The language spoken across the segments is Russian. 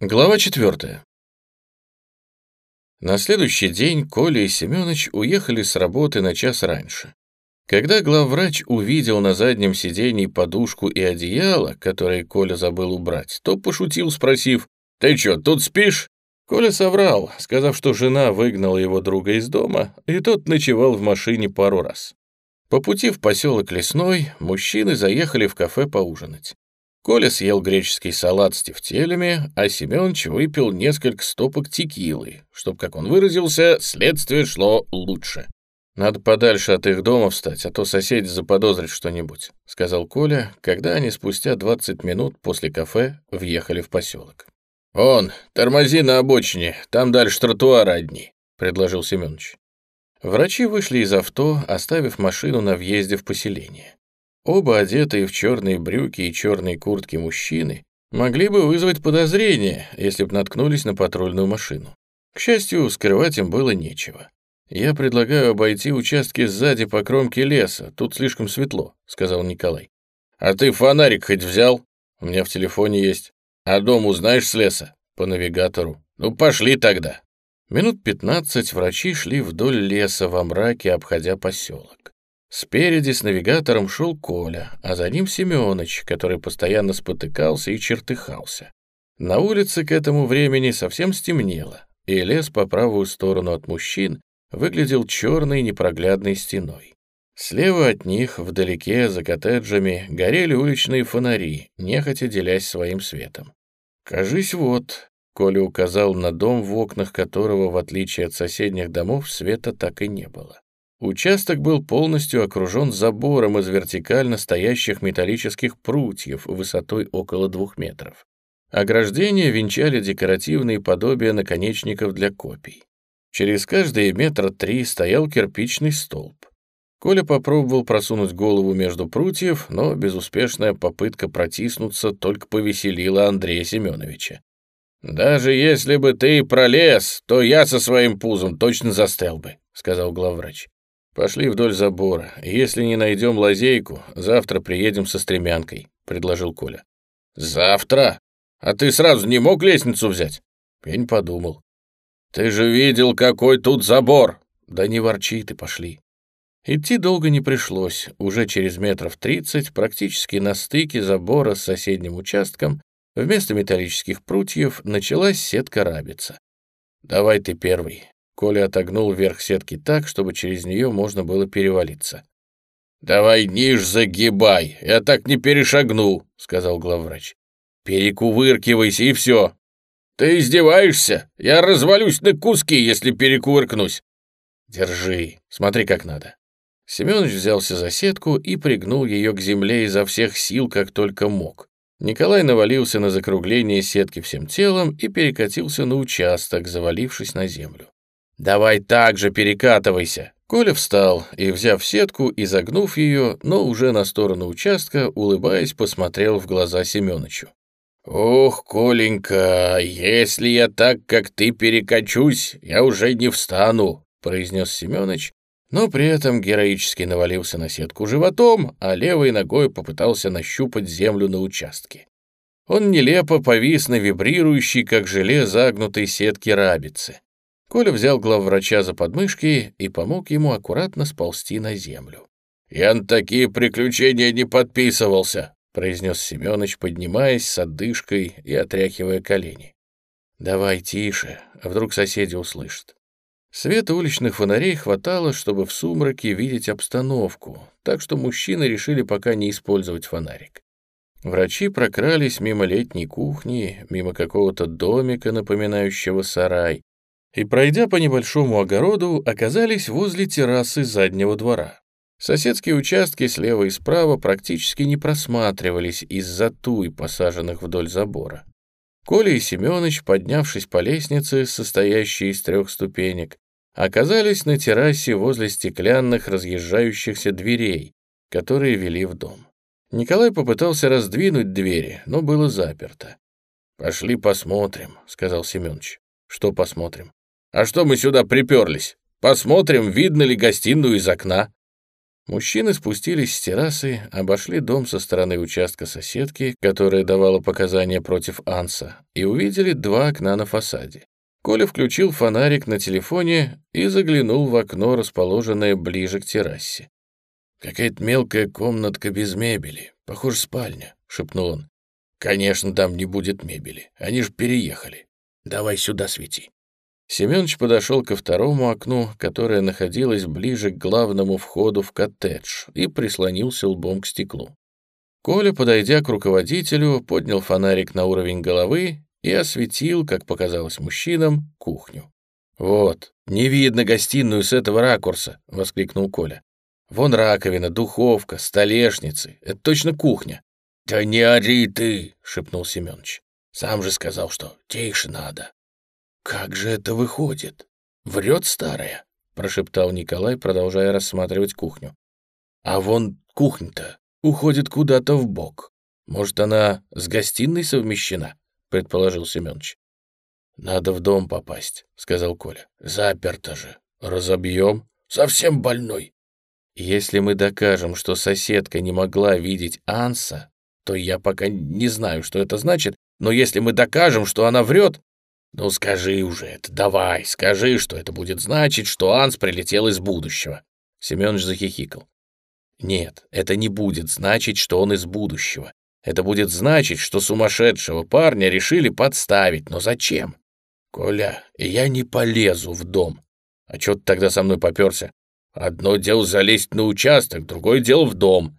Глава четвертая. На следующий день Коля и Семёныч уехали с работы на час раньше. Когда главврач увидел на заднем сиденье подушку и одеяло, которые Коля забыл убрать, то пошутил, спросив, «Ты чё, тут спишь?» Коля соврал, сказав, что жена выгнала его друга из дома, и тот ночевал в машине пару раз. По пути в поселок Лесной мужчины заехали в кафе поужинать. Коля съел греческий салат с тефтелями, а Семенович выпил несколько стопок текилы, чтоб, как он выразился, следствие шло лучше. «Надо подальше от их дома встать, а то соседи заподозрят что-нибудь», — сказал Коля, когда они спустя 20 минут после кафе въехали в поселок. «Он, тормози на обочине, там дальше тротуары одни», — предложил Семенович. Врачи вышли из авто, оставив машину на въезде в поселение. Оба одетые в черные брюки и черные куртки мужчины могли бы вызвать подозрение, если бы наткнулись на патрульную машину. К счастью, скрывать им было нечего. «Я предлагаю обойти участки сзади по кромке леса, тут слишком светло», — сказал Николай. «А ты фонарик хоть взял? У меня в телефоне есть. А дом узнаешь с леса? По навигатору. Ну, пошли тогда». Минут пятнадцать врачи шли вдоль леса во мраке, обходя поселок. Спереди с навигатором шел Коля, а за ним Семёныч, который постоянно спотыкался и чертыхался. На улице к этому времени совсем стемнело, и лес по правую сторону от мужчин выглядел черной непроглядной стеной. Слева от них, вдалеке, за коттеджами, горели уличные фонари, нехотя делясь своим светом. «Кажись, вот», — Коля указал на дом, в окнах которого, в отличие от соседних домов, света так и не было. Участок был полностью окружен забором из вертикально стоящих металлических прутьев высотой около двух метров. Ограждения венчали декоративные подобия наконечников для копий. Через каждые метра три стоял кирпичный столб. Коля попробовал просунуть голову между прутьев, но безуспешная попытка протиснуться только повеселила Андрея Семеновича. «Даже если бы ты пролез, то я со своим пузом точно застрял бы», — сказал главврач. «Пошли вдоль забора. Если не найдем лазейку, завтра приедем со стремянкой», — предложил Коля. «Завтра? А ты сразу не мог лестницу взять?» Я не подумал. «Ты же видел, какой тут забор!» «Да не ворчи ты, пошли». Идти долго не пришлось. Уже через метров тридцать, практически на стыке забора с соседним участком, вместо металлических прутьев началась сетка рабица. «Давай ты первый. Коля отогнул верх сетки так, чтобы через нее можно было перевалиться. «Давай ниж загибай, я так не перешагну», — сказал главврач. «Перекувыркивайся, и все». «Ты издеваешься? Я развалюсь на куски, если перекувыркнусь». «Держи, смотри, как надо». Семенович взялся за сетку и пригнул ее к земле изо всех сил, как только мог. Николай навалился на закругление сетки всем телом и перекатился на участок, завалившись на землю. «Давай так же перекатывайся!» Коля встал и, взяв сетку и загнув ее, но уже на сторону участка, улыбаясь, посмотрел в глаза Семёнычу. «Ох, Коленька, если я так, как ты, перекачусь, я уже не встану», — произнес Семёныч, но при этом героически навалился на сетку животом, а левой ногой попытался нащупать землю на участке. Он нелепо повис на вибрирующей, как желе, загнутой сетке рабицы. Коля взял главврача за подмышки и помог ему аккуратно сползти на землю. «Я на такие приключения не подписывался», — произнес Семёныч, поднимаясь с отдышкой и отряхивая колени. «Давай тише, а вдруг соседи услышат». Света уличных фонарей хватало, чтобы в сумраке видеть обстановку, так что мужчины решили пока не использовать фонарик. Врачи прокрались мимо летней кухни, мимо какого-то домика, напоминающего сарай, и, пройдя по небольшому огороду, оказались возле террасы заднего двора. Соседские участки слева и справа практически не просматривались из-за туй, посаженных вдоль забора. Коля и Семёныч, поднявшись по лестнице, состоящей из трех ступенек, оказались на террасе возле стеклянных разъезжающихся дверей, которые вели в дом. Николай попытался раздвинуть двери, но было заперто. «Пошли посмотрим», — сказал Семёныч. «Что посмотрим?» А что мы сюда приперлись? Посмотрим, видно ли гостиную из окна». Мужчины спустились с террасы, обошли дом со стороны участка соседки, которая давала показания против Анса, и увидели два окна на фасаде. Коля включил фонарик на телефоне и заглянул в окно, расположенное ближе к террасе. «Какая-то мелкая комнатка без мебели. Похоже, спальня», — шепнул он. «Конечно, там не будет мебели. Они же переехали. Давай сюда свети». Семенович подошел ко второму окну, которое находилось ближе к главному входу в коттедж, и прислонился лбом к стеклу. Коля, подойдя к руководителю, поднял фонарик на уровень головы и осветил, как показалось мужчинам, кухню. «Вот, не видно гостиную с этого ракурса!» — воскликнул Коля. «Вон раковина, духовка, столешницы. Это точно кухня». «Да не ори ты!» — шепнул Семенович. «Сам же сказал, что тише надо». «Как же это выходит? Врет старая?» — прошептал Николай, продолжая рассматривать кухню. «А вон кухня-то уходит куда-то в бок. Может, она с гостиной совмещена?» — предположил Семенович. «Надо в дом попасть», — сказал Коля. «Заперто же. Разобьем. Совсем больной». «Если мы докажем, что соседка не могла видеть Анса, то я пока не знаю, что это значит, но если мы докажем, что она врет, «Ну скажи уже это, давай, скажи, что это будет значить, что Анс прилетел из будущего». Семёныч захихикал. «Нет, это не будет значить, что он из будущего. Это будет значить, что сумасшедшего парня решили подставить. Но зачем? Коля, я не полезу в дом. А чё ты тогда со мной попёрся? Одно дело залезть на участок, другое дело в дом.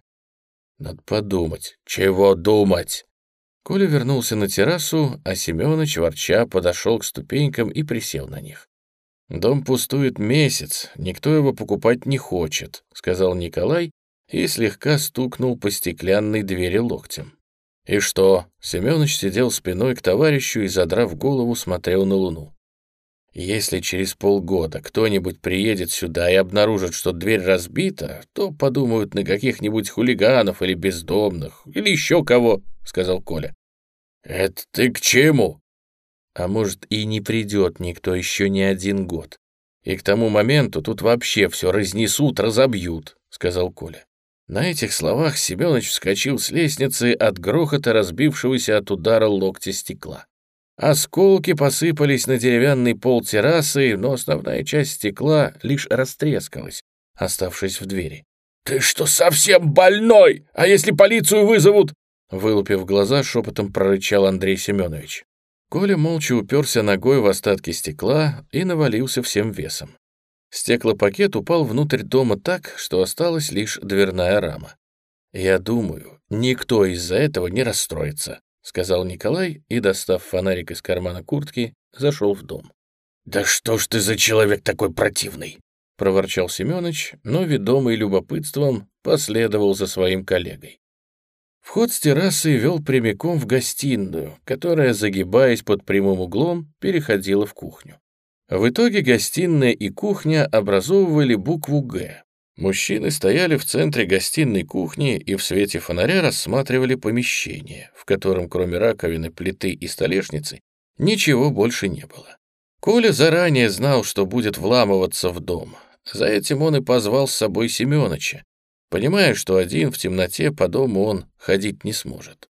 Надо подумать. Чего думать? Коля вернулся на террасу, а Семёныч, ворча, подошел к ступенькам и присел на них. «Дом пустует месяц, никто его покупать не хочет», — сказал Николай и слегка стукнул по стеклянной двери локтем. «И что?» — Семёныч сидел спиной к товарищу и, задрав голову, смотрел на луну. «Если через полгода кто-нибудь приедет сюда и обнаружит, что дверь разбита, то подумают на каких-нибудь хулиганов или бездомных, или еще кого», — сказал Коля. «Это ты к чему?» «А может, и не придет никто еще не один год. И к тому моменту тут вообще все разнесут, разобьют», — сказал Коля. На этих словах Семенович вскочил с лестницы от грохота разбившегося от удара локтя стекла. Осколки посыпались на деревянный пол террасы, но основная часть стекла лишь растрескалась, оставшись в двери. «Ты что, совсем больной? А если полицию вызовут?» Вылупив глаза, шепотом прорычал Андрей Семенович. Коля молча уперся ногой в остатки стекла и навалился всем весом. Стеклопакет упал внутрь дома так, что осталась лишь дверная рама. «Я думаю, никто из-за этого не расстроится», — сказал Николай и, достав фонарик из кармана куртки, зашел в дом. «Да что ж ты за человек такой противный!» — проворчал Семёныч, но, ведомый любопытством, последовал за своим коллегой. Вход с террасы вел прямиком в гостиную, которая, загибаясь под прямым углом, переходила в кухню. В итоге гостиная и кухня образовывали букву «Г». Мужчины стояли в центре гостиной кухни и в свете фонаря рассматривали помещение, в котором кроме раковины, плиты и столешницы ничего больше не было. Коля заранее знал, что будет вламываться в дом. За этим он и позвал с собой Семёныча, понимая, что один в темноте по дому он ходить не сможет.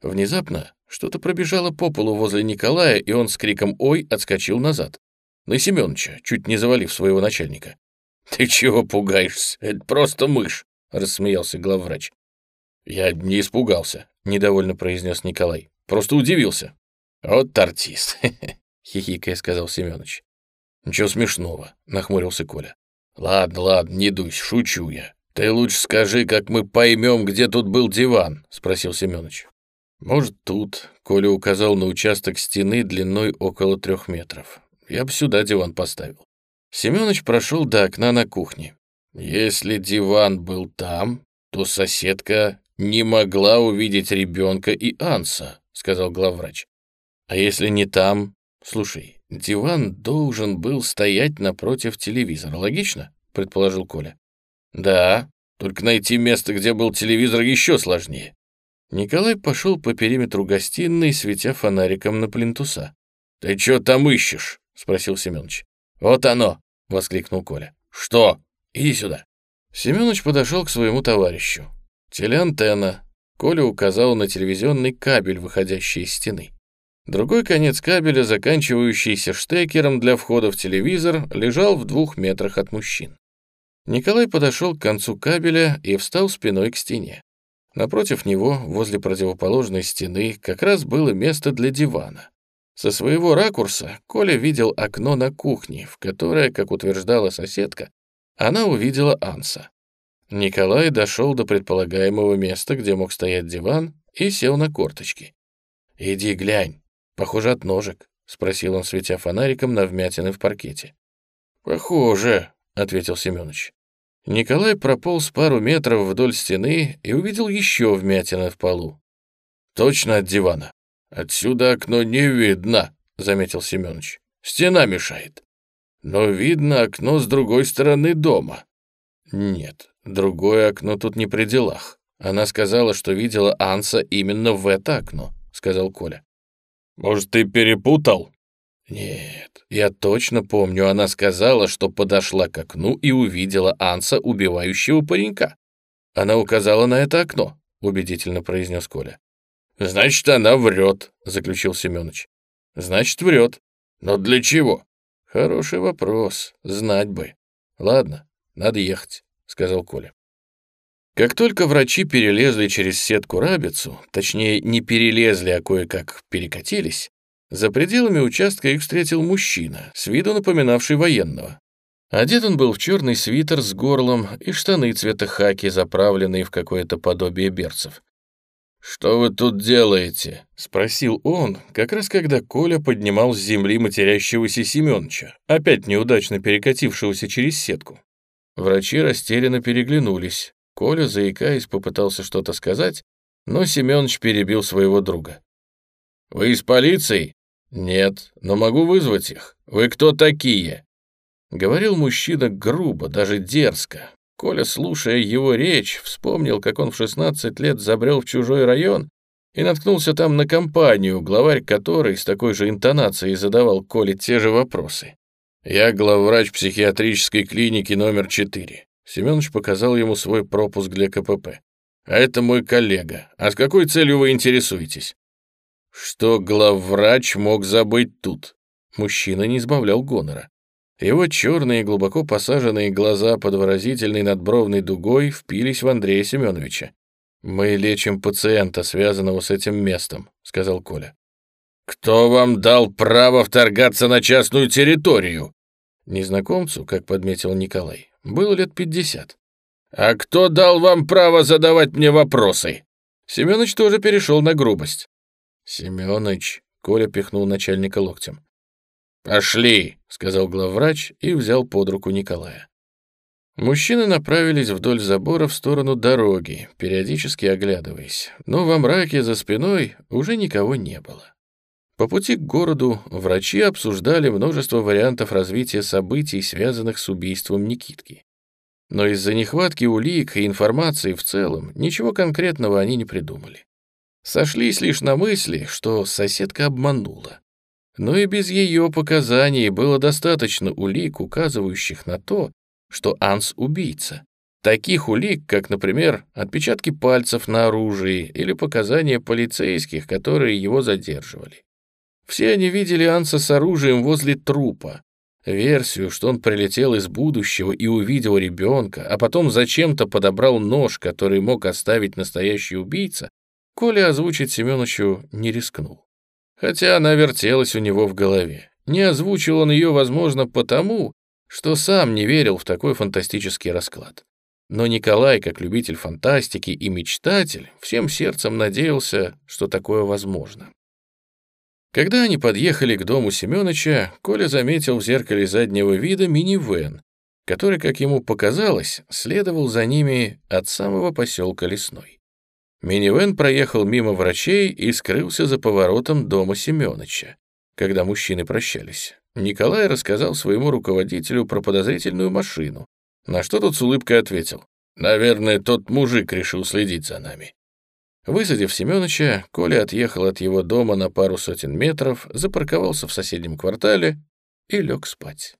Внезапно что-то пробежало по полу возле Николая, и он с криком «Ой!» отскочил назад. На Семёныча, чуть не завалив своего начальника. «Ты чего пугаешься? Это просто мышь!» — рассмеялся главврач. «Я не испугался», — недовольно произнес Николай. «Просто удивился». «Вот артист», — хихикая сказал Семёныч. «Ничего смешного», — нахмурился Коля. «Ладно, ладно, не дуйся, шучу я. «Ты лучше скажи, как мы поймем, где тут был диван?» — спросил Семёныч. «Может, тут?» — Коля указал на участок стены длиной около трех метров. «Я бы сюда диван поставил». Семёныч прошел до окна на кухне. «Если диван был там, то соседка не могла увидеть ребенка и Анса», — сказал главврач. «А если не там? Слушай, диван должен был стоять напротив телевизора, логично?» — предположил Коля. «Да, только найти место, где был телевизор, еще сложнее». Николай пошел по периметру гостиной, светя фонариком на плинтуса. «Ты что там ищешь?» — спросил Семенович. «Вот оно!» — воскликнул Коля. «Что? Иди сюда!» Семёныч подошел к своему товарищу. Телеантенна. Коля указал на телевизионный кабель, выходящий из стены. Другой конец кабеля, заканчивающийся штекером для входа в телевизор, лежал в двух метрах от мужчин. Николай подошел к концу кабеля и встал спиной к стене. Напротив него, возле противоположной стены, как раз было место для дивана. Со своего ракурса Коля видел окно на кухне, в которое, как утверждала соседка, она увидела Анса. Николай дошел до предполагаемого места, где мог стоять диван, и сел на корточки. «Иди глянь», Похоже, от ножек, спросил он, светя фонариком на вмятины в паркете. Похоже, ответил Семёныч. Николай прополз пару метров вдоль стены и увидел еще вмятины в полу. Точно от дивана. Отсюда окно не видно, заметил Семёныч. Стена мешает. Но видно окно с другой стороны дома. Нет, другое окно тут не при делах. Она сказала, что видела Анса именно в это окно, сказал Коля. Может, ты перепутал?» «Нет, я точно помню, она сказала, что подошла к окну и увидела Анса, убивающего паренька. Она указала на это окно», — убедительно произнес Коля. «Значит, она врет», — заключил Семенович. «Значит, врет. Но для чего?» «Хороший вопрос. Знать бы. Ладно, надо ехать», — сказал Коля. Как только врачи перелезли через сетку-рабицу, точнее, не перелезли, а кое-как перекатились, за пределами участка их встретил мужчина, с виду напоминавший военного. Одет он был в черный свитер с горлом и штаны цвета хаки, заправленные в какое-то подобие берцев. «Что вы тут делаете?» — спросил он, как раз когда Коля поднимал с земли матерящегося Семёныча, опять неудачно перекатившегося через сетку. Врачи растерянно переглянулись. Коля, заикаясь, попытался что-то сказать, но Семёныч перебил своего друга. «Вы из полиции?» «Нет, но могу вызвать их. Вы кто такие?» Говорил мужчина грубо, даже дерзко. Коля, слушая его речь, вспомнил, как он в 16 лет забрел в чужой район и наткнулся там на компанию, главарь которой с такой же интонацией задавал Коле те же вопросы. «Я главврач психиатрической клиники номер 4. Семенович показал ему свой пропуск для КПП. «А это мой коллега. А с какой целью вы интересуетесь?» Что главврач мог забыть тут? Мужчина не избавлял гонора. Его черные, глубоко посаженные глаза под выразительной надбровной дугой впились в Андрея Семеновича. «Мы лечим пациента, связанного с этим местом», — сказал Коля. «Кто вам дал право вторгаться на частную территорию?» Незнакомцу, как подметил Николай, было лет пятьдесят. «А кто дал вам право задавать мне вопросы?» Семёныч тоже перешел на грубость. «Семёныч», — Коля пихнул начальника локтем. «Пошли», — сказал главврач и взял под руку Николая. Мужчины направились вдоль забора в сторону дороги, периодически оглядываясь, но во мраке за спиной уже никого не было. По пути к городу врачи обсуждали множество вариантов развития событий, связанных с убийством Никитки. Но из-за нехватки улик и информации в целом ничего конкретного они не придумали. Сошлись лишь на мысли, что соседка обманула. Но и без ее показаний было достаточно улик, указывающих на то, что Анс — убийца. Таких улик, как, например, отпечатки пальцев на оружии или показания полицейских, которые его задерживали. Все они видели Анса с оружием возле трупа. Версию, что он прилетел из будущего и увидел ребенка, а потом зачем-то подобрал нож, который мог оставить настоящий убийца, Коля озвучить Семеновичу не рискнул. Хотя она вертелась у него в голове. Не озвучил он ее, возможно, потому, что сам не верил в такой фантастический расклад. Но Николай, как любитель фантастики и мечтатель, всем сердцем надеялся, что такое возможно. Когда они подъехали к дому Семёныча, Коля заметил в зеркале заднего вида минивэн, который, как ему показалось, следовал за ними от самого поселка Лесной. Минивэн проехал мимо врачей и скрылся за поворотом дома Семёныча. Когда мужчины прощались, Николай рассказал своему руководителю про подозрительную машину, на что тот с улыбкой ответил, «Наверное, тот мужик решил следить за нами». Высадив Семёныча, Коля отъехал от его дома на пару сотен метров, запарковался в соседнем квартале и лег спать.